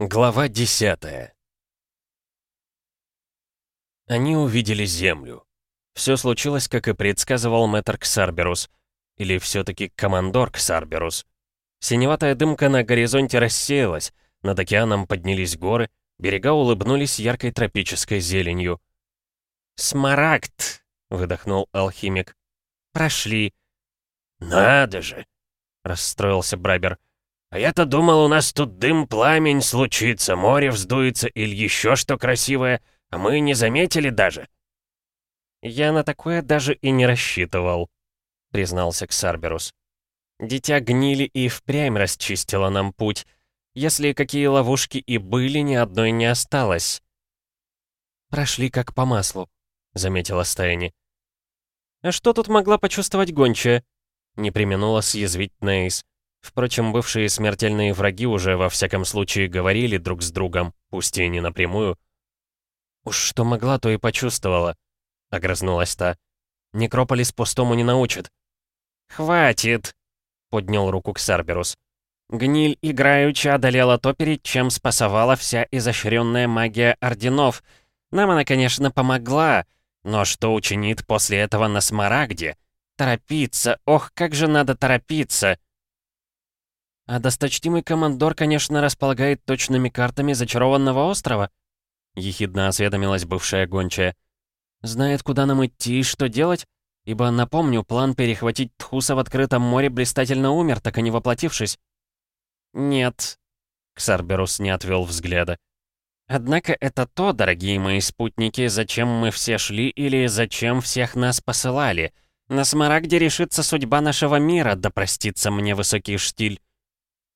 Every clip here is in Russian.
Глава 10 Они увидели Землю. Все случилось, как и предсказывал мэтр Ксарберус. Или все-таки командор Ксарберус. Синеватая дымка на горизонте рассеялась, над океаном поднялись горы, берега улыбнулись яркой тропической зеленью. «Смарагд!» — выдохнул алхимик. «Прошли». «Надо же!» — расстроился Брабер. А я-то думал, у нас тут дым, пламень случится, море вздуется или еще что красивое, а мы не заметили даже». «Я на такое даже и не рассчитывал», — признался Ксарберус. «Дитя гнили и впрямь расчистило нам путь. Если какие ловушки и были, ни одной не осталось». «Прошли как по маслу», — заметила Стайни. «А что тут могла почувствовать гончая?» — не применула съязвить Нейс. Впрочем, бывшие смертельные враги уже во всяком случае говорили друг с другом, пусть и не напрямую. «Уж что могла, то и почувствовала», — огрызнулась та. «Некрополис пустому не научит». «Хватит!» — поднял руку Ксарберус. «Гниль играючи одолела то, перед чем спасовала вся изощренная магия орденов. Нам она, конечно, помогла, но что учинит после этого на Смарагде? Торопиться, ох, как же надо торопиться!» «А досточтимый командор, конечно, располагает точными картами зачарованного острова?» — ехидно осведомилась бывшая гончая. «Знает, куда нам идти и что делать? Ибо, напомню, план перехватить Тхуса в открытом море блистательно умер, так и не воплотившись». «Нет», — Ксарберус не отвел взгляда. «Однако это то, дорогие мои спутники, зачем мы все шли или зачем всех нас посылали. На Смарагде решится судьба нашего мира, да простится мне высокий штиль.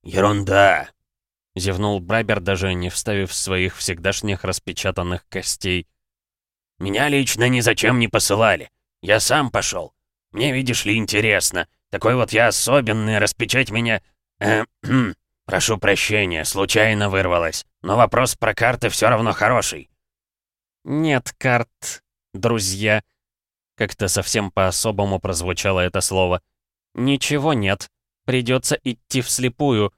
«Ерунда!» — зевнул Брайбер, даже не вставив своих всегдашних распечатанных костей. «Меня лично ни зачем не посылали. Я сам пошел. Мне, видишь ли, интересно. Такой вот я особенный, распечать меня... Э, прошу прощения, случайно вырвалось. Но вопрос про карты все равно хороший». «Нет карт, друзья», — как-то совсем по-особому прозвучало это слово. «Ничего нет. Придется идти вслепую.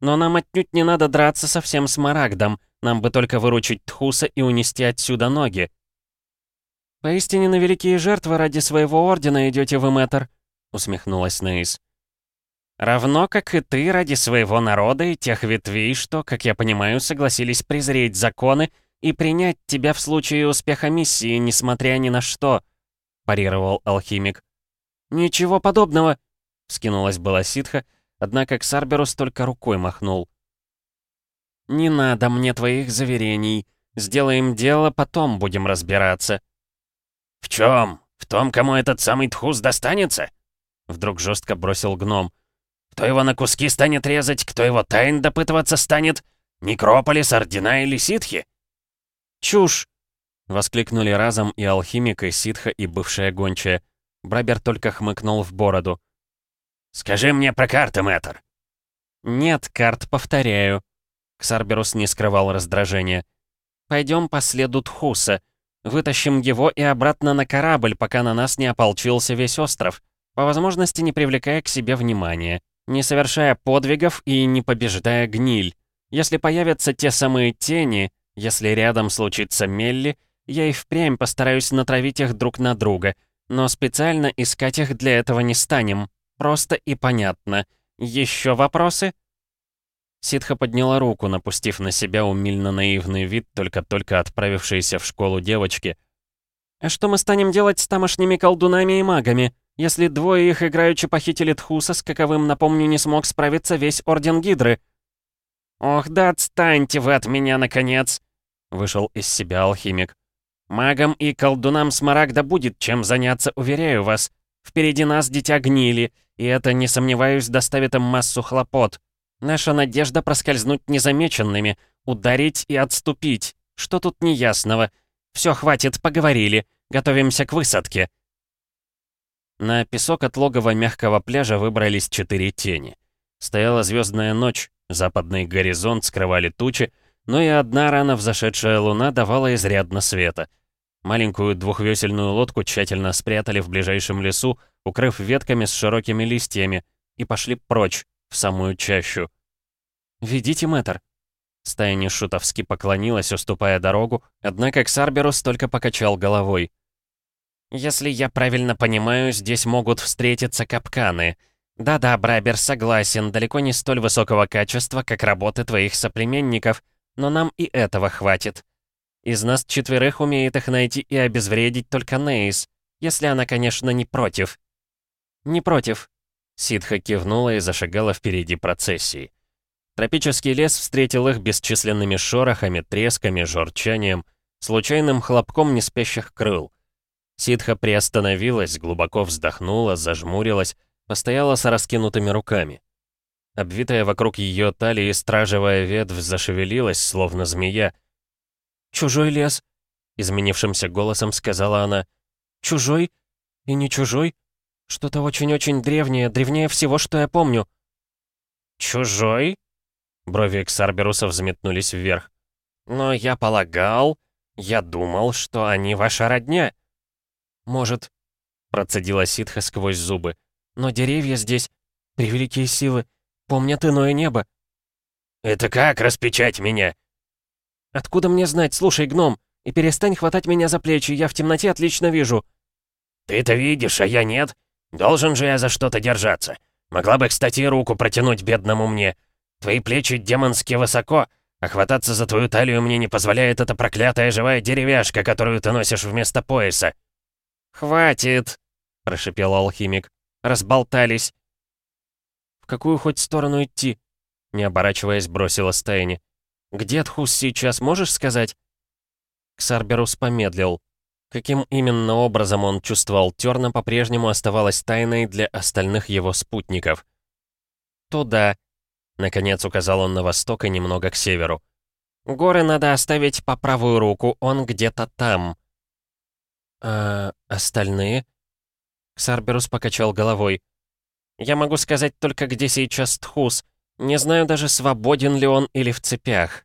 Но нам отнюдь не надо драться со всем смарагдом. Нам бы только выручить Тхуса и унести отсюда ноги. «Поистине на великие жертвы ради своего ордена идете вы, мэтр», — усмехнулась Нейс. «Равно как и ты ради своего народа и тех ветвей, что, как я понимаю, согласились презреть законы и принять тебя в случае успеха миссии, несмотря ни на что», — парировал алхимик. «Ничего подобного», — скинулась была ситха, однако Ксарберус только рукой махнул. «Не надо мне твоих заверений. Сделаем дело, потом будем разбираться». «В чем? В том, кому этот самый тхус достанется?» Вдруг жестко бросил гном. «Кто его на куски станет резать, кто его тайн допытываться станет? Некрополис, Ордена или ситхи?» «Чушь!» — воскликнули разом и алхимик, и ситха, и бывшая гончая. Брабер только хмыкнул в бороду. «Скажи мне про карты, мэтр!» «Нет карт, повторяю». Ксарберус не скрывал раздражения. «Пойдем по следу Тхуса. Вытащим его и обратно на корабль, пока на нас не ополчился весь остров, по возможности не привлекая к себе внимания, не совершая подвигов и не побеждая гниль. Если появятся те самые тени, если рядом случится Мелли, я и впрямь постараюсь натравить их друг на друга, но специально искать их для этого не станем. Просто и понятно. Еще вопросы?» Ситха подняла руку, напустив на себя умильно-наивный вид только-только отправившейся в школу девочки. «А что мы станем делать с тамошними колдунами и магами, если двое их играючи похитили Тхуса, с каковым, напомню, не смог справиться весь Орден Гидры?» «Ох, да отстаньте вы от меня, наконец!» — вышел из себя алхимик. «Магам и колдунам Смарагда будет чем заняться, уверяю вас. Впереди нас дитя гнили, и это, не сомневаюсь, доставит им массу хлопот. Наша надежда проскользнуть незамеченными, ударить и отступить. Что тут неясного? Все, хватит, поговорили. Готовимся к высадке. На песок от логова мягкого пляжа выбрались четыре тени. Стояла звездная ночь, западный горизонт скрывали тучи, но и одна рано взошедшая луна давала изрядно света. Маленькую двухвесельную лодку тщательно спрятали в ближайшем лесу, укрыв ветками с широкими листьями, и пошли прочь, в самую чащу. «Ведите, мэтр!» Стая шутовски поклонилась, уступая дорогу, однако Ксарберус только покачал головой. «Если я правильно понимаю, здесь могут встретиться капканы. Да-да, Брабер, согласен, далеко не столь высокого качества, как работы твоих соплеменников, но нам и этого хватит. Из нас четверых умеет их найти и обезвредить только Нейс, если она, конечно, не против». «Не против», — Ситха кивнула и зашагала впереди процессии. Тропический лес встретил их бесчисленными шорохами, тресками, жорчанием, случайным хлопком неспящих крыл. Ситха приостановилась, глубоко вздохнула, зажмурилась, постояла с раскинутыми руками. Обвитая вокруг ее талии стражевая ветвь зашевелилась, словно змея. «Чужой лес», — изменившимся голосом сказала она. «Чужой? И не чужой? Что-то очень-очень древнее, древнее всего, что я помню». «Чужой?» Брови Ксарберуса взметнулись вверх. «Но я полагал, я думал, что они ваша родня». «Может», — процедила ситха сквозь зубы, «но деревья здесь, превеликие силы, помнят иное небо». «Это как распечать меня?» «Откуда мне знать? Слушай, гном, и перестань хватать меня за плечи, я в темноте отлично вижу». «Ты-то видишь, а я нет. Должен же я за что-то держаться. Могла бы, кстати, руку протянуть бедному мне. Твои плечи демонски высоко, а хвататься за твою талию мне не позволяет эта проклятая живая деревяшка, которую ты носишь вместо пояса». «Хватит!» — прошипел алхимик. «Разболтались!» «В какую хоть сторону идти?» — не оборачиваясь, бросила Стайни. «Где Тхус сейчас, можешь сказать?» Ксарберус помедлил. Каким именно образом он чувствовал Терна, по-прежнему оставалось тайной для остальных его спутников. «Туда», Наконец указал он на восток и немного к северу. «Горы надо оставить по правую руку, он где-то там». «А остальные?» Ксарберус покачал головой. «Я могу сказать только, где сейчас Тхус. Не знаю даже, свободен ли он или в цепях».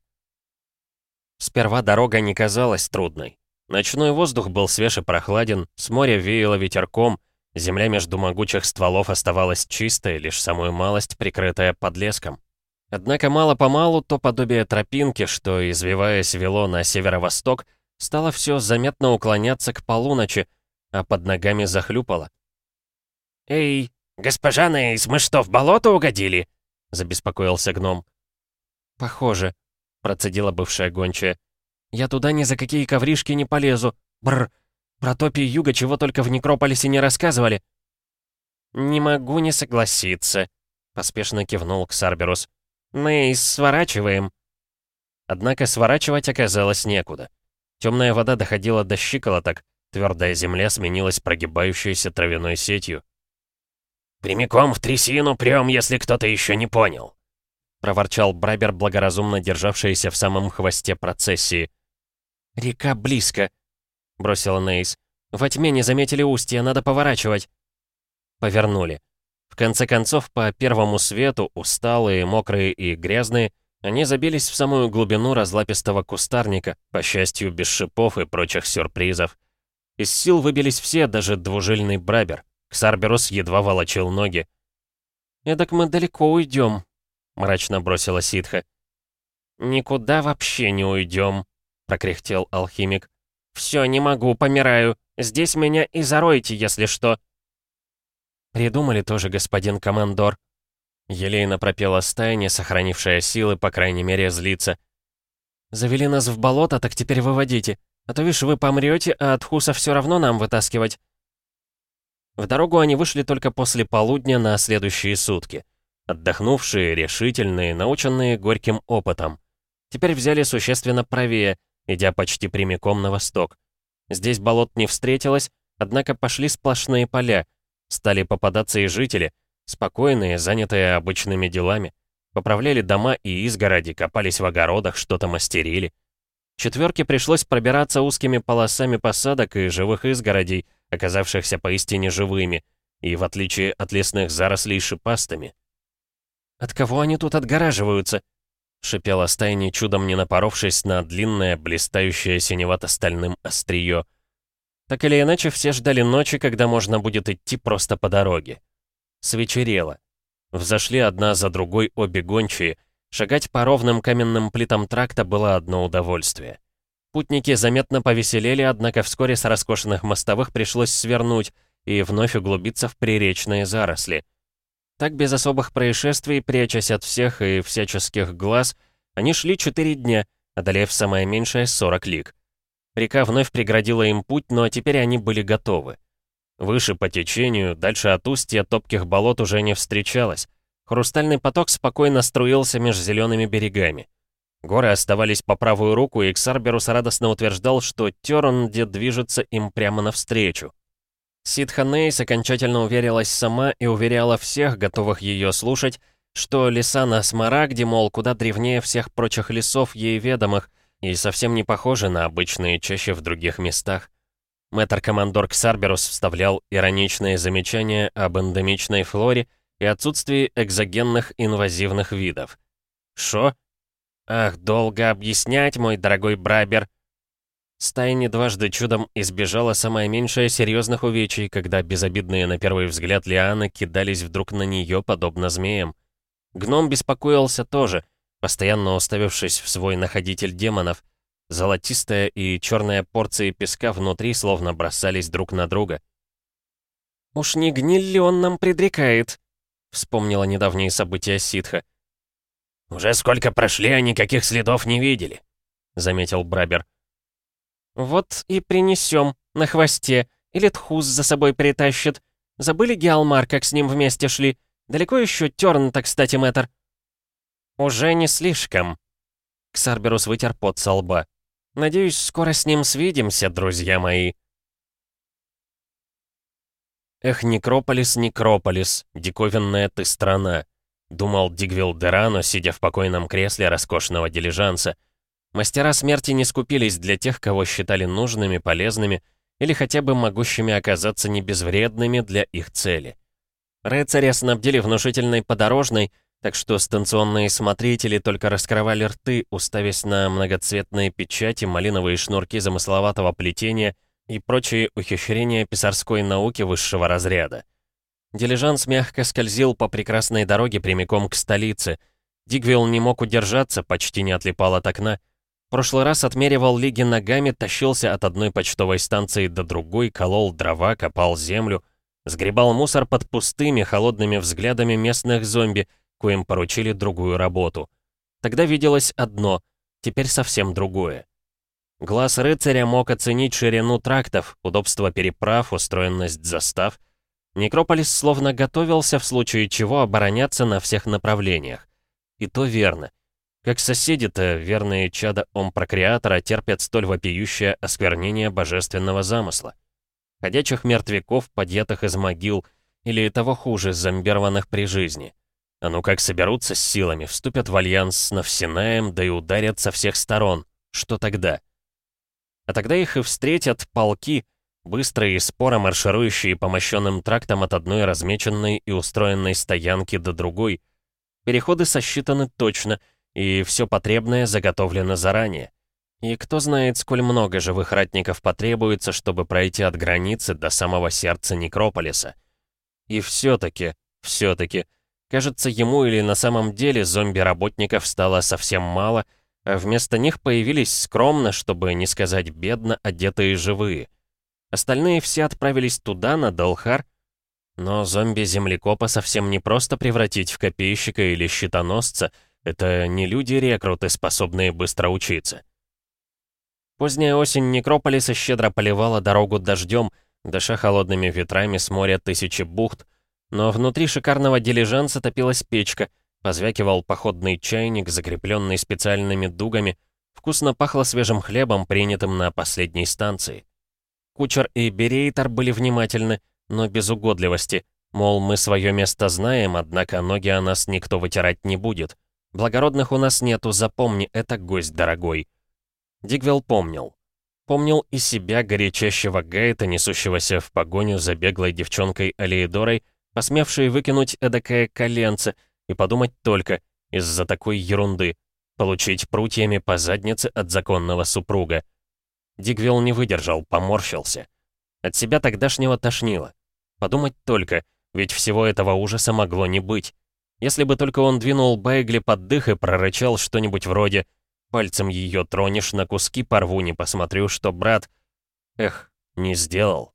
Сперва дорога не казалась трудной. Ночной воздух был свеж и прохладен, с моря веяло ветерком, Земля между могучих стволов оставалась чистой, лишь самую малость прикрытая подлеском. Однако мало-помалу то подобие тропинки, что, извиваясь, вело на северо-восток, стало все заметно уклоняться к полуночи, а под ногами захлюпало. «Эй, госпожа Нейс, мы что, в болото угодили?» — забеспокоился гном. «Похоже», — процедила бывшая гончая. «Я туда ни за какие ковришки не полезу. Бррр, про топи юга чего только в Некрополисе не рассказывали». «Не могу не согласиться», — поспешно кивнул Ксарберус. «Мы сворачиваем». Однако сворачивать оказалось некуда. Темная вода доходила до щиколоток, твердая земля сменилась прогибающейся травяной сетью. «Прямиком в трясину прям, если кто-то еще не понял», — проворчал Брабер, благоразумно державшийся в самом хвосте процессии. «Река близко», — бросила Нейс. «Во тьме не заметили устья, надо поворачивать». Повернули. В конце концов, по первому свету, усталые, мокрые и грязные, они забились в самую глубину разлапистого кустарника, по счастью, без шипов и прочих сюрпризов. Из сил выбились все, даже двужильный Брабер. Ксарберус едва волочил ноги. «Эдак мы далеко уйдем», — мрачно бросила ситха. «Никуда вообще не уйдем», — прокряхтел алхимик. «Все, не могу, помираю. Здесь меня и заройте, если что». «Придумали тоже, господин командор». Елейно пропела стая, не сохранившая силы, по крайней мере, злиться. «Завели нас в болото, так теперь выводите. А то, видишь, вы помрете, а от Хуса все равно нам вытаскивать». В дорогу они вышли только после полудня на следующие сутки. Отдохнувшие, решительные, наученные горьким опытом. Теперь взяли существенно правее, идя почти прямиком на восток. Здесь болот не встретилось, однако пошли сплошные поля. Стали попадаться и жители, спокойные, занятые обычными делами. Поправляли дома и изгороди, копались в огородах, что-то мастерили. Четверке пришлось пробираться узкими полосами посадок и живых изгородей, оказавшихся поистине живыми, и, в отличие от лесных зарослей, шипастыми. «От кого они тут отгораживаются?» — шипела стайни, чудом не напоровшись на длинное, блистающее синевато-стальным острие. Так или иначе, все ждали ночи, когда можно будет идти просто по дороге. Свечерело. Взошли одна за другой обе гончие, Шагать по ровным каменным плитам тракта было одно удовольствие. Путники заметно повеселели, однако вскоре с роскошных мостовых пришлось свернуть и вновь углубиться в приречные заросли. Так без особых происшествий, прячась от всех и всяческих глаз, они шли четыре дня, одолев самое меньшее 40 лиг. Река вновь преградила им путь, но теперь они были готовы. Выше по течению, дальше от устья топких болот уже не встречалось. Хрустальный поток спокойно струился между зелеными берегами. Горы оставались по правую руку, и Ксарберус радостно утверждал, что Тернде движется им прямо навстречу. Ситха Нейс окончательно уверилась сама и уверяла всех, готовых ее слушать, что леса на Смарагде, мол, куда древнее всех прочих лесов ей ведомых и совсем не похожи на обычные чаще в других местах. Мэтр-командор Ксарберус вставлял ироничные замечания об эндемичной флоре и отсутствии экзогенных инвазивных видов. «Шо? Ах, долго объяснять, мой дорогой Брабер!» Стая не дважды чудом избежала самое меньшее серьезных увечий, когда безобидные на первый взгляд лианы кидались вдруг на нее, подобно змеям. Гном беспокоился тоже, постоянно уставившись в свой находитель демонов. Золотистая и черная порции песка внутри словно бросались друг на друга. «Уж не гниль ли он нам предрекает?» — вспомнила недавние события ситха. «Уже сколько прошли, а никаких следов не видели», — заметил Брабер. «Вот и принесем на хвосте, или Тхус за собой притащит. Забыли Геалмар, как с ним вместе шли? Далеко еще Терн-то, кстати, мэтр?» «Уже не слишком». Ксарберус вытер пот со лба. «Надеюсь, скоро с ним свидимся, друзья мои». «Эх, Некрополис, Некрополис, диковинная ты страна», — думал Дигвилл Дерано, сидя в покойном кресле роскошного дилижанса. Мастера смерти не скупились для тех, кого считали нужными, полезными или хотя бы могущими оказаться небезвредными для их цели. Рыцаря снабдили внушительной подорожной, так что станционные смотрители только раскрывали рты, уставясь на многоцветные печати, малиновые шнурки замысловатого плетения — и прочие ухищрения писарской науки высшего разряда. Дилижанс мягко скользил по прекрасной дороге прямиком к столице. Дигвилл не мог удержаться, почти не отлипал от окна. Прошлый раз отмеривал лиги ногами, тащился от одной почтовой станции до другой, колол дрова, копал землю, сгребал мусор под пустыми, холодными взглядами местных зомби, коим поручили другую работу. Тогда виделось одно, теперь совсем другое. Глаз рыцаря мог оценить ширину трактов, удобство переправ, устроенность застав. Некрополис словно готовился в случае чего обороняться на всех направлениях. И то верно. Как соседи-то, верные чада ом-прокреатора, терпят столь вопиющее осквернение божественного замысла. Ходячих мертвяков, подъятых из могил, или того хуже, зомбированных при жизни. А ну как соберутся с силами, вступят в альянс с Навсинаем, да и ударят со всех сторон. Что тогда? А тогда их и встретят полки, быстрые и споро марширующие по мощенным трактам от одной размеченной и устроенной стоянки до другой. Переходы сосчитаны точно, и все потребное заготовлено заранее. И кто знает, сколь много живых ратников потребуется, чтобы пройти от границы до самого сердца Некрополиса. И все-таки, все-таки, кажется, ему или на самом деле зомби-работников стало совсем мало — а вместо них появились скромно, чтобы не сказать бедно, одетые живые. Остальные все отправились туда, на Далхар, но зомби-землекопа совсем не просто превратить в копейщика или щитоносца, это не люди-рекруты, способные быстро учиться. Поздняя осень Некрополиса щедро поливала дорогу дождем, дыша холодными ветрами с моря тысячи бухт, но внутри шикарного дилижанса топилась печка, Позвякивал походный чайник, закрепленный специальными дугами. Вкусно пахло свежим хлебом, принятым на последней станции. Кучер и Берейтор были внимательны, но без угодливости. Мол, мы свое место знаем, однако ноги о нас никто вытирать не будет. Благородных у нас нету, запомни, это гость дорогой. Дигвелл помнил. Помнил и себя, горячащего гайта, несущегося в погоню за беглой девчонкой Алиедорой, посмевшей выкинуть эдакое коленце — и подумать только, из-за такой ерунды, получить прутьями по заднице от законного супруга. Дигвилл не выдержал, поморщился. От себя тогдашнего тошнило. Подумать только, ведь всего этого ужаса могло не быть. Если бы только он двинул Байгли под дых и прорычал что-нибудь вроде «Пальцем ее тронешь, на куски порву, не посмотрю, что брат...» Эх, не сделал.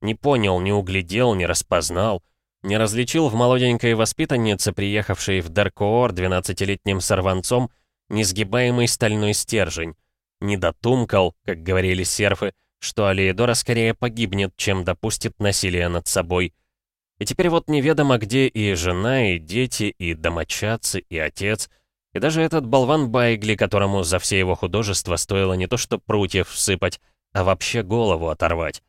Не понял, не углядел, не распознал, не различил в молоденькой воспитаннице, приехавшей в Даркоор двенадцатилетним сорванцом, несгибаемый стальной стержень, не дотумкал, как говорили серфы, что Алиедора скорее погибнет, чем допустит насилие над собой. И теперь вот неведомо где и жена, и дети, и домочадцы, и отец, и даже этот болван Байгли, которому за все его художество стоило не то что прутьев всыпать, а вообще голову оторвать.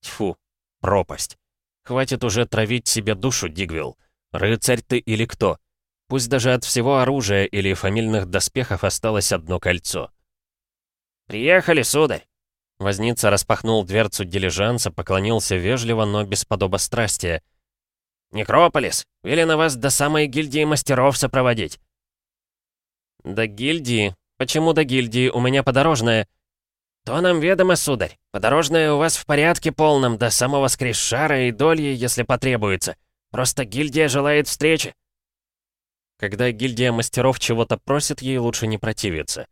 Тьфу, пропасть. Хватит уже травить себе душу, Дигвилл. Рыцарь ты или кто? Пусть даже от всего оружия или фамильных доспехов осталось одно кольцо. «Приехали, сударь!» Возница распахнул дверцу дилижанса, поклонился вежливо, но без подобострастия. «Некрополис! Велено вас до самой гильдии мастеров сопроводить!» «До гильдии? Почему до гильдии? У меня подорожная...» «То нам ведомо, сударь. Подорожная у вас в порядке полном, до самого скришара и дольи, если потребуется. Просто гильдия желает встречи». Когда гильдия мастеров чего-то просит, ей лучше не противиться.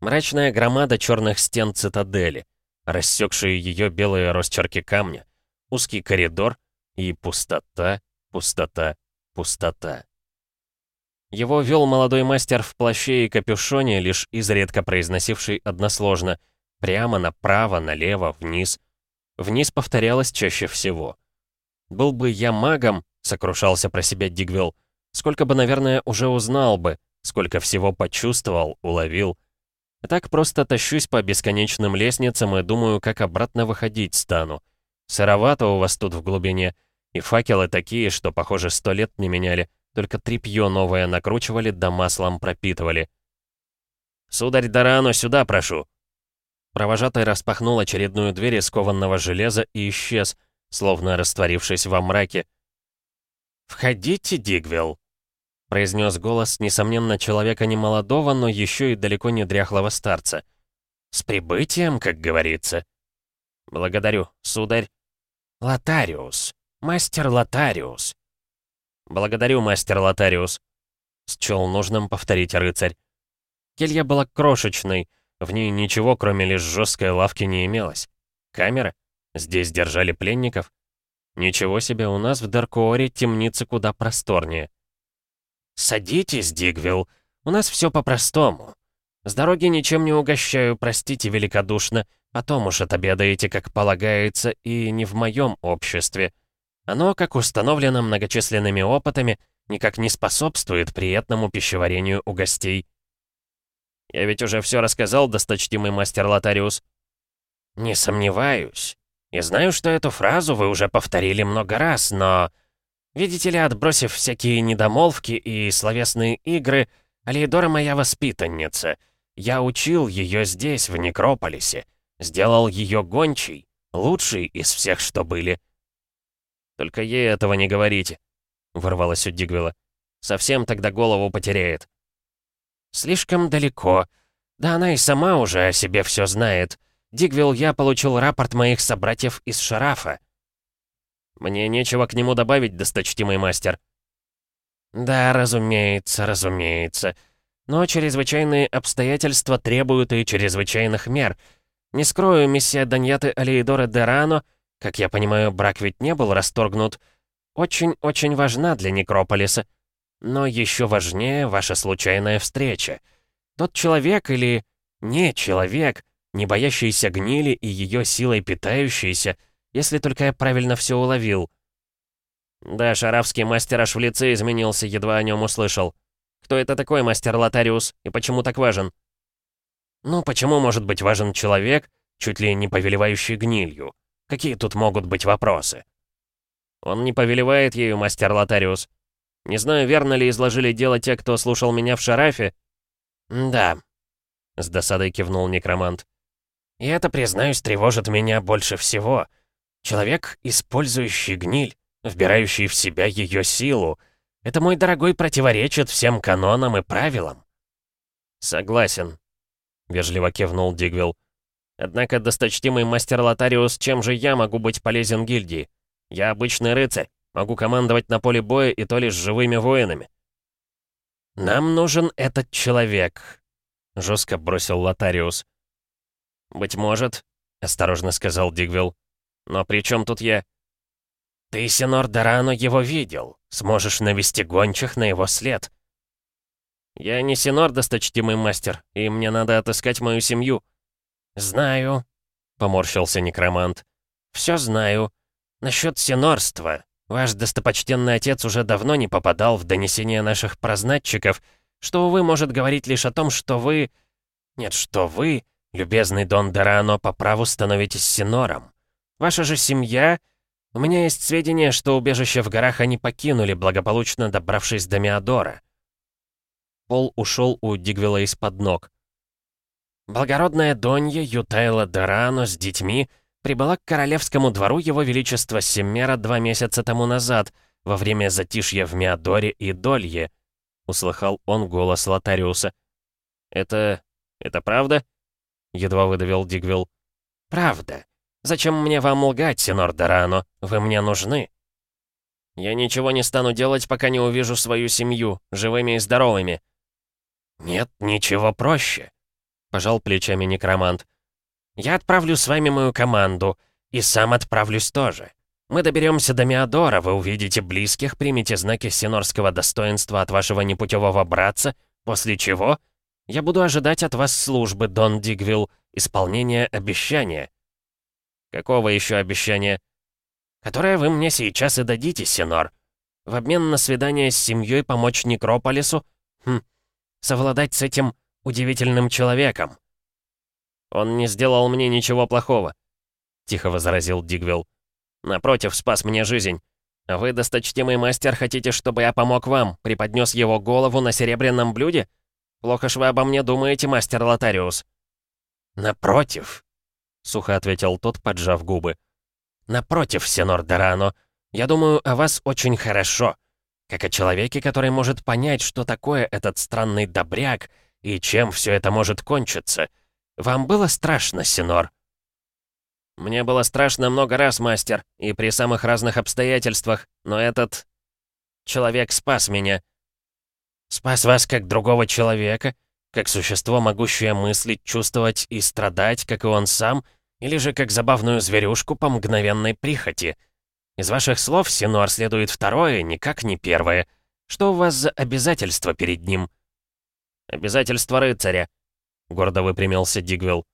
Мрачная громада черных стен цитадели, рассекшие ее белые росчерки камня, узкий коридор и пустота, пустота, пустота. Его вел молодой мастер в плаще и капюшоне, лишь изредка произносивший односложно «прямо, направо, налево, вниз». Вниз повторялось чаще всего. «Был бы я магом», — сокрушался про себя Дигвилл, «сколько бы, наверное, уже узнал бы, сколько всего почувствовал, уловил». Так просто тащусь по бесконечным лестницам и думаю, как обратно выходить стану. Сыровато у вас тут в глубине, и факелы такие, что, похоже, сто лет не меняли, только тряпье новое накручивали да маслом пропитывали. «Сударь Дорану, сюда прошу!» Провожатый распахнул очередную дверь из кованного железа и исчез, словно растворившись во мраке. «Входите, Дигвилл!» произнес голос, несомненно, человека не молодого, но еще и далеко не дряхлого старца. «С прибытием, как говорится». «Благодарю, сударь». «Лотариус. Мастер Лотариус». «Благодарю, мастер Лотариус», — счел нужным повторить рыцарь. Келья была крошечной, в ней ничего, кроме лишь жесткой лавки, не имелось. Камера? Здесь держали пленников? Ничего себе, у нас в Даркооре темницы куда просторнее. «Садитесь, Дигвилл. У нас все по-простому. С дороги ничем не угощаю, простите великодушно. Потом уж отобедаете, как полагается, и не в моем обществе. Оно, как установлено многочисленными опытами, никак не способствует приятному пищеварению у гостей». «Я ведь уже все рассказал, досточтимый мастер Лотариус». «Не сомневаюсь. И знаю, что эту фразу вы уже повторили много раз, но...» Видите ли, отбросив всякие недомолвки и словесные игры, Алиедора моя воспитанница. Я учил ее здесь, в Некрополисе. Сделал ее гончей, лучшей из всех, что были. «Только ей этого не говорите», — ворвалась у Дигвилла. «Совсем тогда голову потеряет». «Слишком далеко. Да она и сама уже о себе все знает. Дигвилл, я получил рапорт моих собратьев из Шарафа. Мне нечего к нему добавить, досточтимый мастер. Да, разумеется, разумеется. Но чрезвычайные обстоятельства требуют и чрезвычайных мер. Не скрою, миссия Даньяты Алиидора Дерано, как я понимаю, брак ведь не был расторгнут, очень-очень важна для Некрополиса. Но еще важнее ваша случайная встреча. Тот человек или не человек, не боящийся гнили и ее силой питающийся — если только я правильно все уловил. Да, шарафский мастер аж в лице изменился, едва о нем услышал. Кто это такой мастер Лотариус и почему так важен? Ну, почему может быть важен человек, чуть ли не повелевающий гнилью? Какие тут могут быть вопросы? Он не повелевает ею, мастер Лотариус. Не знаю, верно ли изложили дело те, кто слушал меня в Шарафе. Да. С досадой кивнул некромант. И это, признаюсь, тревожит меня больше всего. Человек, использующий гниль, вбирающий в себя ее силу, это, мой дорогой, противоречит всем канонам и правилам. Согласен, вежливо кивнул Дигвилл. Однако, досточтимый мастер Лотариус, чем же я могу быть полезен гильдии? Я обычный рыцарь, Могу командовать на поле боя и то лишь живыми воинами». «Нам нужен этот человек», — жестко бросил Лотариус. «Быть может», — осторожно сказал Дигвилл. «Но при чем тут я?» «Ты, Синор Дорано, его видел. Сможешь навести гончих на его след». «Я не Синор, досточтимый мастер, и мне надо отыскать мою семью». «Знаю», — поморщился некромант. «Все знаю. Насчет синорства. Ваш достопочтенный отец уже давно не попадал в донесения наших прознатчиков, что, увы, может говорить лишь о том, что вы... Нет, что вы, любезный Дон Дорано, по праву становитесь синором. Ваша же семья... У меня есть сведения, что убежище в горах они покинули, благополучно добравшись до Миадора. Пол ушел у Дигвела из-под ног. Благородная Донья Ютайла Дорано с детьми прибыла к королевскому двору Его Величества Семмера два месяца тому назад, во время затишья в Миадоре и Долье», — услыхал он голос Лотариуса. «Это... это правда?» — едва выдавил Дигвилл. «Правда. Зачем мне вам лгать, сенор Дорано? Вы мне нужны». «Я ничего не стану делать, пока не увижу свою семью, живыми и здоровыми». «Нет, ничего проще», — пожал плечами некромант. Я отправлю с вами мою команду, и сам отправлюсь тоже. Мы доберемся до Миадора, вы увидите близких, примите знаки синорского достоинства от вашего непутевого братца, после чего я буду ожидать от вас службы, Дон Дигвилл, исполнения обещания». «Какого еще обещания?» «Которое вы мне сейчас и дадите, Синор. В обмен на свидание с семьей помочь Некрополису? Хм, совладать с этим удивительным человеком». «Он не сделал мне ничего плохого», — тихо возразил Дигвилл. «Напротив, спас мне жизнь. Вы, досточтимый мастер, хотите, чтобы я помог вам, преподнес его голову на серебряном блюде? Плохо ж вы обо мне думаете, мастер Лотариус». «Напротив», — сухо ответил тот, поджав губы. «Напротив, сенор Дорано, я думаю о вас очень хорошо, как о человеке, который может понять, что такое этот странный добряк и чем все это может кончиться». Вам было страшно, Синор?» «Мне было страшно много раз, мастер, и при самых разных обстоятельствах, но этот... человек спас меня». «Спас вас как другого человека? Как существо, могущее мыслить, чувствовать и страдать, как и он сам? Или же как забавную зверюшку по мгновенной прихоти? Из ваших слов, Синор, следует второе, никак не первое. Что у вас за обязательства перед ним?» «Обязательства рыцаря», — гордо выпрямился Дигвилл.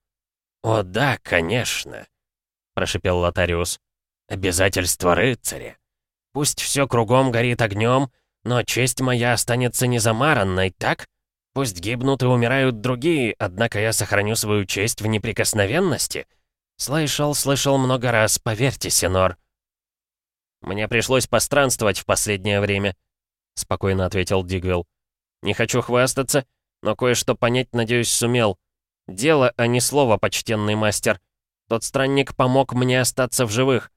«О да, конечно», — прошипел Лотариус. «Обязательство рыцаря. Пусть все кругом горит огнем, но честь моя останется незамаранной, так? Пусть гибнут и умирают другие, однако я сохраню свою честь в неприкосновенности. Слышал, слышал много раз, поверьте, Синор». «Мне пришлось постранствовать в последнее время», — спокойно ответил Дигвилл. «Не хочу хвастаться, но кое-что понять, надеюсь, сумел. Дело, а не слово, почтенный мастер. Тот странник помог мне остаться в живых.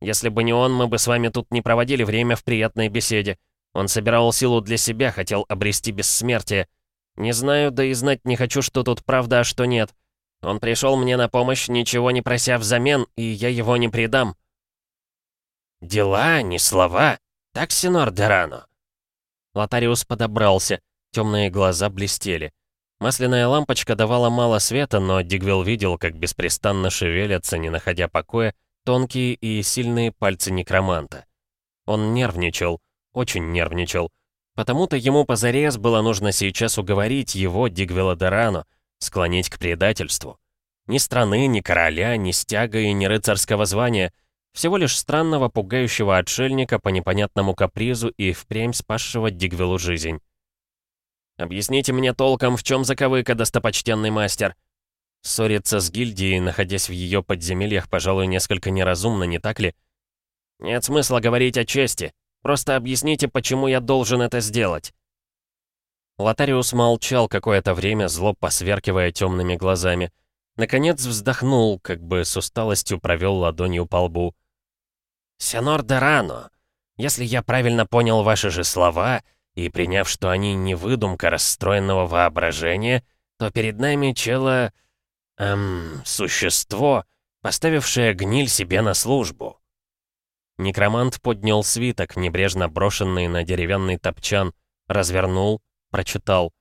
Если бы не он, мы бы с вами тут не проводили время в приятной беседе. Он собирал силу для себя, хотел обрести бессмертие. Не знаю, да и знать не хочу, что тут правда, а что нет. Он пришел мне на помощь, ничего не прося взамен, и я его не предам. «Дела, не слова. Так, Синор Дерано?» Лотариус подобрался. Темные глаза блестели. Масляная лампочка давала мало света, но Дигвилл видел, как беспрестанно шевелятся, не находя покоя, тонкие и сильные пальцы некроманта. Он нервничал, очень нервничал. Потому-то ему позарез было нужно сейчас уговорить его, Дигвилла Дорано, склонить к предательству. Ни страны, ни короля, ни стяга и ни рыцарского звания, всего лишь странного пугающего отшельника по непонятному капризу и впрямь спасшего Дигвиллу жизнь. Объясните мне толком, в чем заковыка, достопочтенный мастер?» Ссориться с гильдией, находясь в ее подземельях, пожалуй, несколько неразумно, не так ли? Нет смысла говорить о чести. Просто объясните, почему я должен это сделать. Лотариус молчал какое-то время, зло посверкивая темными глазами. Наконец вздохнул, как бы с усталостью провел ладонью по лбу. «Сенор Дорано, если я правильно понял ваши же слова, и приняв, что они не выдумка расстроенного воображения, то перед нами чело... эм... существо, поставившее гниль себе на службу. Некромант поднял свиток, небрежно брошенный на деревянный топчан, развернул, прочитал.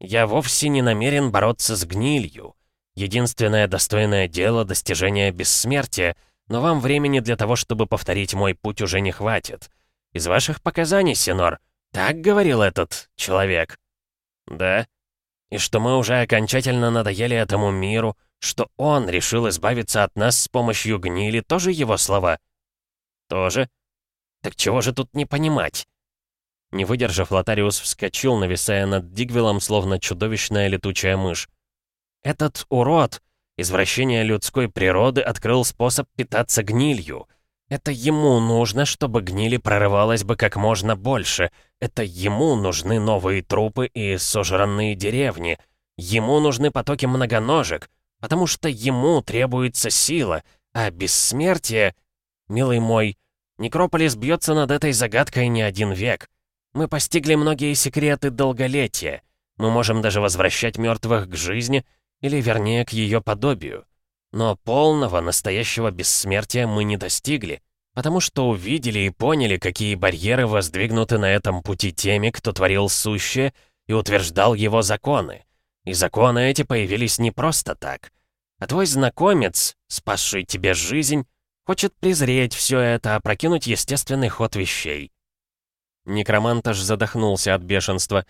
«Я вовсе не намерен бороться с гнилью. Единственное достойное дело — достижение бессмертия, но вам времени для того, чтобы повторить мой путь, уже не хватит. Из ваших показаний, Синор, так говорил этот человек?» «Да. И что мы уже окончательно надоели этому миру, что он решил избавиться от нас с помощью гнили, тоже его слова?» «Тоже? Так чего же тут не понимать?» Не выдержав, Лотариус вскочил, нависая над Дигвиллом, словно чудовищная летучая мышь. «Этот урод, извращение людской природы, открыл способ питаться гнилью. Это ему нужно, чтобы гнили прорывалось бы как можно больше. Это ему нужны новые трупы и сожранные деревни. Ему нужны потоки многоножек, потому что ему требуется сила, а бессмертие... Милый мой, Некрополис бьется над этой загадкой не один век. Мы постигли многие секреты долголетия. Мы можем даже возвращать мертвых к жизни, или вернее к ее подобию. Но полного, настоящего бессмертия мы не достигли, потому что увидели и поняли, какие барьеры воздвигнуты на этом пути теми, кто творил сущее и утверждал его законы. И законы эти появились не просто так. А твой знакомец, спасший тебе жизнь, хочет презреть все это, опрокинуть естественный ход вещей. Некромант аж задохнулся от бешенства.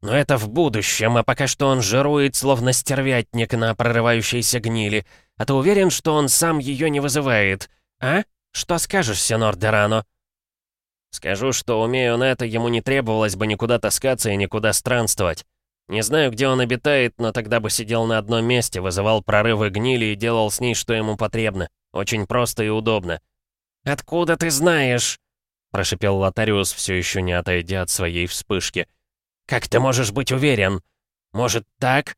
Но это в будущем, а пока что он жирует, словно стервятник на прорывающейся гнили. А ты уверен, что он сам ее не вызывает? А? Что скажешь, Сенор Дерано? Скажу, что умею он это, ему не требовалось бы никуда таскаться и никуда странствовать. Не знаю, где он обитает, но тогда бы сидел на одном месте, вызывал прорывы гнили и делал с ней, что ему потребно. Очень просто и удобно. «Откуда ты знаешь?» прошипел Лотариус, все еще не отойдя от своей вспышки. «Как ты можешь быть уверен? Может, так?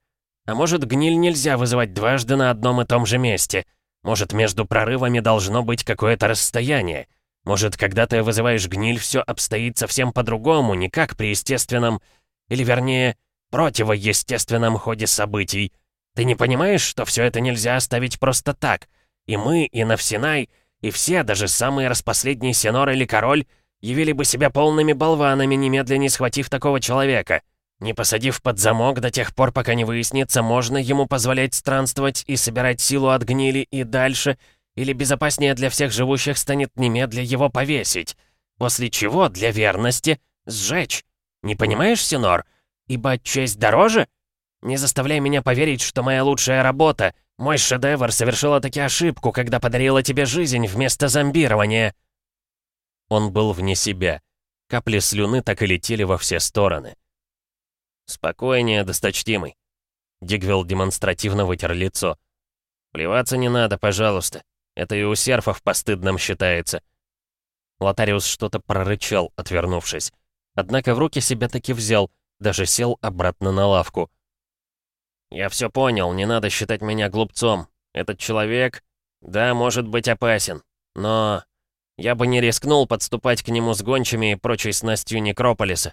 А может, гниль нельзя вызывать дважды на одном и том же месте? Может, между прорывами должно быть какое-то расстояние? Может, когда ты вызываешь гниль, все обстоит совсем по-другому, не как при естественном... Или, вернее, противоестественном ходе событий? Ты не понимаешь, что все это нельзя оставить просто так? И мы, и Навсинай, и все, даже самые распоследние сенор или король, явили бы себя полными болванами, немедленно не схватив такого человека. Не посадив под замок до тех пор, пока не выяснится, можно ему позволять странствовать и собирать силу от гнили и дальше, или безопаснее для всех живущих станет немедля его повесить. После чего, для верности, сжечь. Не понимаешь, Синор? Ибо честь дороже? Не заставляй меня поверить, что моя лучшая работа — мой шедевр совершила таки ошибку, когда подарила тебе жизнь вместо зомбирования!» Он был вне себя. Капли слюны так и летели во все стороны. «Спокойнее, досточтимый». Дигвилл демонстративно вытер лицо. «Плеваться не надо, пожалуйста. Это и у серфов постыдным считается». Лотариус что-то прорычал, отвернувшись. Однако в руки себя таки взял, даже сел обратно на лавку. «Я все понял, не надо считать меня глупцом. Этот человек, да, может быть опасен, но я бы не рискнул подступать к нему с гончими и прочей снастью Некрополиса.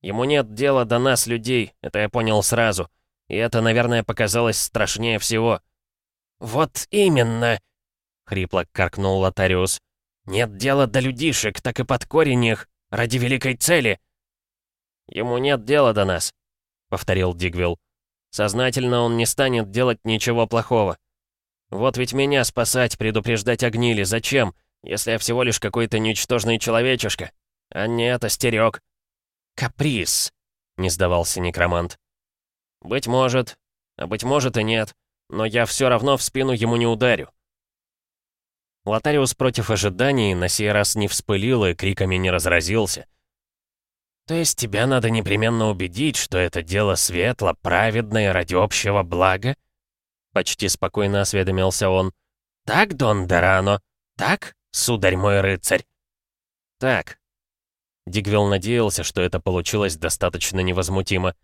Ему нет дела до нас, людей, это я понял сразу. И это, наверное, показалось страшнее всего». «Вот именно!» — хрипло каркнул Лотариус. «Нет дела до людишек, так и под корень их, ради великой цели!» «Ему нет дела до нас», — повторил Дигвилл. Сознательно он не станет делать ничего плохого. Вот ведь меня спасать, предупреждать огнили, зачем, если я всего лишь какой-то ничтожный человечишка? А нет, остерег. Каприз, не сдавался некромант. Быть может, а быть может и нет, но я все равно в спину ему не ударю. Лотариус против ожиданий на сей раз не вспылил и криками не разразился. То есть тебя надо непременно убедить, что это дело светло, праведное ради общего блага? Почти спокойно осведомился он. Так, Дон Дорано? Так, сударь мой рыцарь? Так. Дигвилл надеялся, что это получилось достаточно невозмутимо.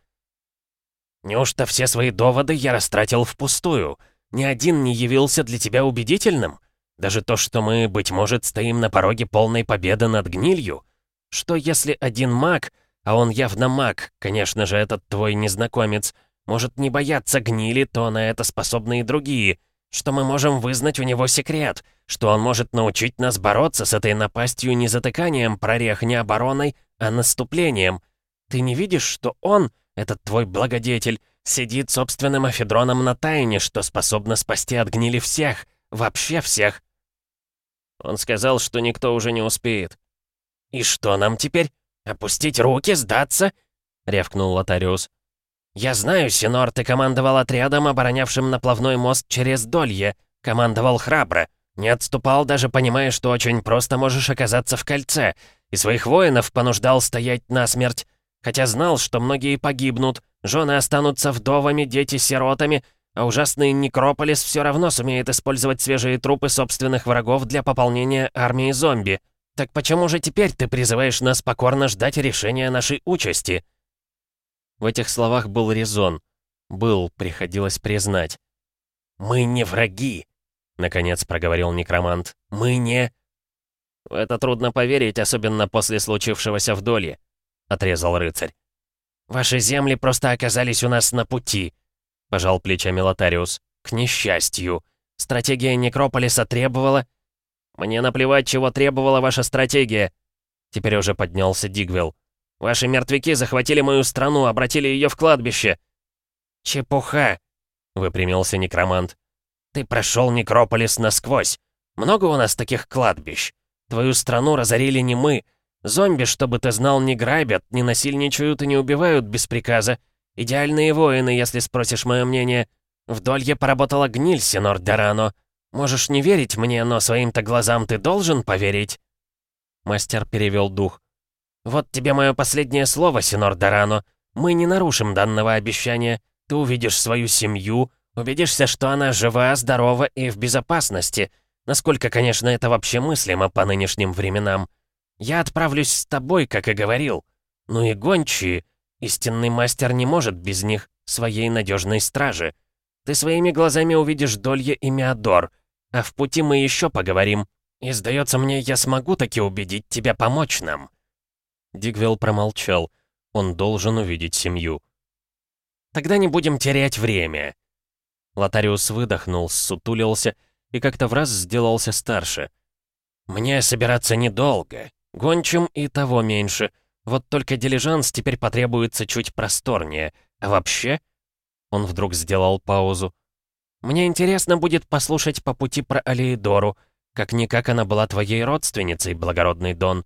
«Неужто все свои доводы я растратил впустую? Ни один не явился для тебя убедительным? Даже то, что мы, быть может, стоим на пороге полной победы над гнилью? Что если один маг, а он явно маг, конечно же, этот твой незнакомец, может не бояться гнили, то на это способны и другие, что мы можем вызнать у него секрет, что он может научить нас бороться с этой напастью не затыканием прорех, не обороной, а наступлением. Ты не видишь, что он, этот твой благодетель, сидит собственным афедроном на тайне, что способно спасти от гнили всех, вообще всех? Он сказал, что никто уже не успеет. «И что нам теперь? Опустить руки, сдаться?» — рявкнул Лотариус. «Я знаю, Синор, ты командовал отрядом, оборонявшим наплавной мост через Долье. Командовал храбро. Не отступал, даже понимая, что очень просто можешь оказаться в кольце. И своих воинов понуждал стоять насмерть. Хотя знал, что многие погибнут, жены останутся вдовами, дети сиротами, а ужасный Некрополис все равно сумеет использовать свежие трупы собственных врагов для пополнения армии зомби. Так почему же теперь ты призываешь нас покорно ждать решения нашей участи?» В этих словах был резон. Был, приходилось признать. «Мы не враги», — наконец проговорил некромант. «Мы не...» «В это трудно поверить, особенно после случившегося в Долье», — отрезал рыцарь. «Ваши земли просто оказались у нас на пути», — пожал плечами Лотариус. «К несчастью. Стратегия Некрополиса требовала...» «Мне наплевать, чего требовала ваша стратегия», — теперь уже поднялся Дигвилл. «Ваши мертвяки захватили мою страну, обратили ее в кладбище». «Чепуха», — выпрямился некромант. Ты прошел Некрополис насквозь. Много у нас таких кладбищ. Твою страну разорили не мы. Зомби, чтобы ты знал, не грабят, не насильничают и не убивают без приказа. Идеальные воины, если спросишь мое мнение. В Долье поработала гниль, Синор Дорано. Можешь не верить мне, но своим-то глазам ты должен поверить. Мастер перевел дух. «Вот тебе мое последнее слово, Синор Дорано. Мы не нарушим данного обещания. Ты увидишь свою семью, Убедишься, что она жива, здорова и в безопасности. Насколько, конечно, это вообще мыслимо по нынешним временам. Я отправлюсь с тобой, как и говорил. Ну и гончие. Истинный мастер не может без них, своей надежной стражи. Ты своими глазами увидишь Долье и Миадор, а в пути мы еще поговорим. И, сдается мне, я смогу таки убедить тебя помочь нам». Дигвелл промолчал. Он должен увидеть семью. «Тогда не будем терять время», Лотариус выдохнул, сутулился и как-то в раз сделался старше. «Мне собираться недолго. Гончим и того меньше. Вот только дилижанс теперь потребуется чуть просторнее. А вообще...» Он вдруг сделал паузу. «Мне интересно будет послушать по пути про Алиедору. Как-никак она была твоей родственницей, благородный Дон».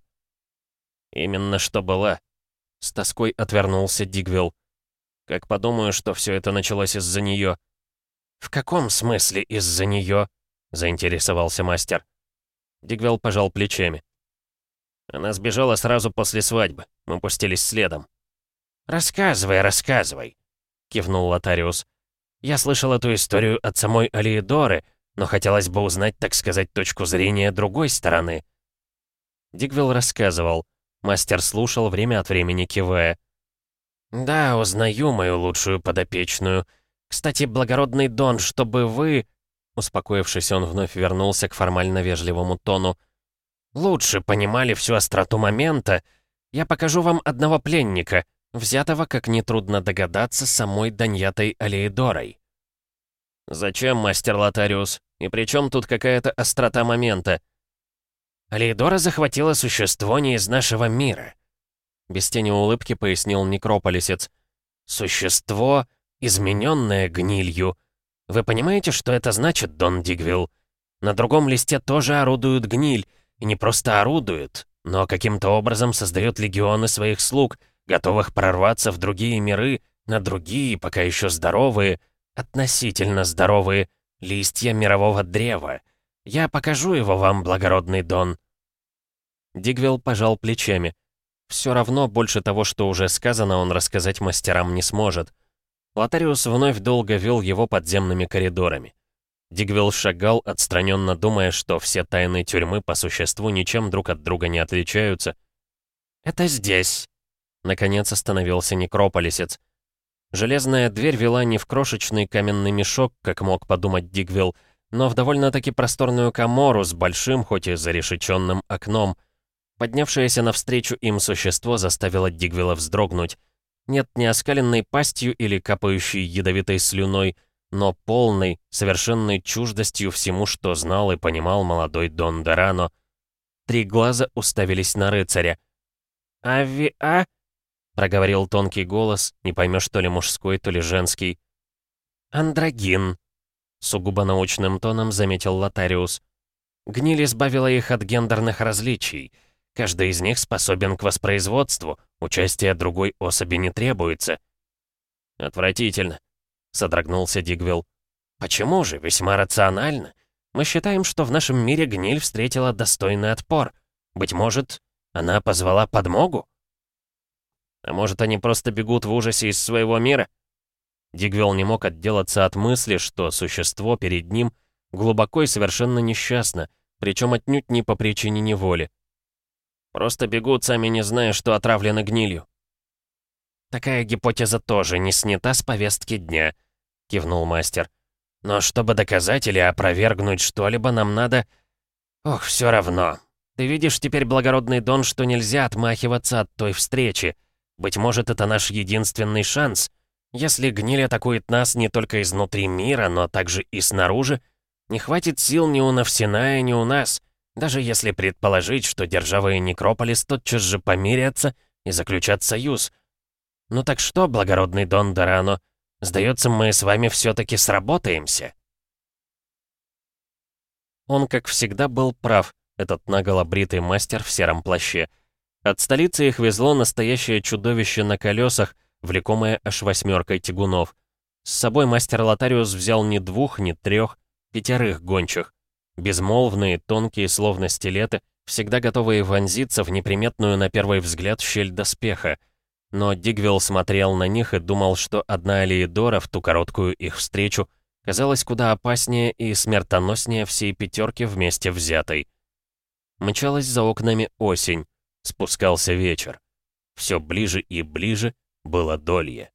«Именно что была». С тоской отвернулся Дигвилл. «Как подумаю, что все это началось из-за нее. «В каком смысле из-за нее?» — заинтересовался мастер. Дигвелл пожал плечами. Она сбежала сразу после свадьбы. Мы пустились следом. «Рассказывай, рассказывай», — кивнул Лотариус. «Я слышал эту историю от самой Алиедоры, но хотелось бы узнать, так сказать, точку зрения другой стороны». Дигвелл рассказывал. Мастер слушал, время от времени кивая. «Да, узнаю мою лучшую подопечную. Кстати, благородный Дон, чтобы вы...» Успокоившись, он вновь вернулся к формально вежливому тону. «Лучше понимали всю остроту момента. Я покажу вам одного пленника, взятого, как нетрудно догадаться, самой Даньятой Алеидорой». «Зачем, мастер Лотариус? И при чем тут какая-то острота момента?» «Алеидора захватила существо не из нашего мира», — без тени улыбки пояснил Некрополисец. «Существо...» измененное гнилью. Вы понимаете, что это значит, Дон Дигвилл? На другом листе тоже орудуют гниль, и не просто орудуют, но каким-то образом создает легионы своих слуг, готовых прорваться в другие миры, на другие, пока еще здоровые, относительно здоровые, листья мирового древа. Я покажу его вам, благородный Дон». Дигвилл пожал плечами. Все равно больше того, что уже сказано, он рассказать мастерам не сможет. Лотариус вновь долго вел его подземными коридорами. Дигвилл шагал, отстраненно думая, что все тайны тюрьмы по существу ничем друг от друга не отличаются. «Это здесь», — наконец остановился некрополисец. Железная дверь вела не в крошечный каменный мешок, как мог подумать Дигвилл, но в довольно-таки просторную комору с большим, хоть и зарешеченным окном. Поднявшееся навстречу им существо заставило Дигвилла вздрогнуть. Нет ни оскаленной пастью или капающей ядовитой слюной, но полной, совершенной чуждостью всему, что знал и понимал молодой Дон Дорано. Три глаза уставились на рыцаря. «Ави-а?» — проговорил тонкий голос, не поймешь, то ли мужской, то ли женский. «Андрогин», — сугубо научным тоном заметил Лотариус. «Гниль избавила их от гендерных различий. Каждый из них способен к воспроизводству, участия другой особи не требуется». «Отвратительно», — содрогнулся Дигвилл. «Почему же? Весьма рационально. Мы считаем, что в нашем мире гниль встретила достойный отпор. Быть может, она позвала подмогу?» «А может, они просто бегут в ужасе из своего мира?» Дигвилл не мог отделаться от мысли, что существо перед ним глубоко и совершенно несчастно, причем отнюдь не по причине неволи. Просто бегут, сами не зная, что отравлены гнилью. «Такая гипотеза тоже не снята с повестки дня», — кивнул мастер. «Но чтобы доказать или опровергнуть что-либо, нам надо... Ох, все равно. Ты видишь теперь, благородный Дон, что нельзя отмахиваться от той встречи. Быть может, это наш единственный шанс. Если гниль атакует нас не только изнутри мира, но также и снаружи, не хватит сил ни у Навсиная, ни у нас, даже если предположить, что держава и Некрополис тотчас же помирятся и заключат союз — «Ну так что, благородный Дон Дорано, сдается, мы с вами все-таки сработаемся?» Он, как всегда, был прав, этот наголо бритый мастер в сером плаще. От столицы их везло настоящее чудовище на колесах, влекомое аж восьмеркой тягунов. С собой мастер Лотариус взял не двух, не трех, пятерых гончих. Безмолвные, тонкие, словно стилеты, всегда готовые вонзиться в неприметную на первый взгляд щель доспеха — но Дигвилл смотрел на них и думал, что одна Алиедора в ту короткую их встречу казалась куда опаснее и смертоноснее всей пятерки вместе взятой. Мчалась за окнами осень, спускался вечер. Все ближе и ближе было долье.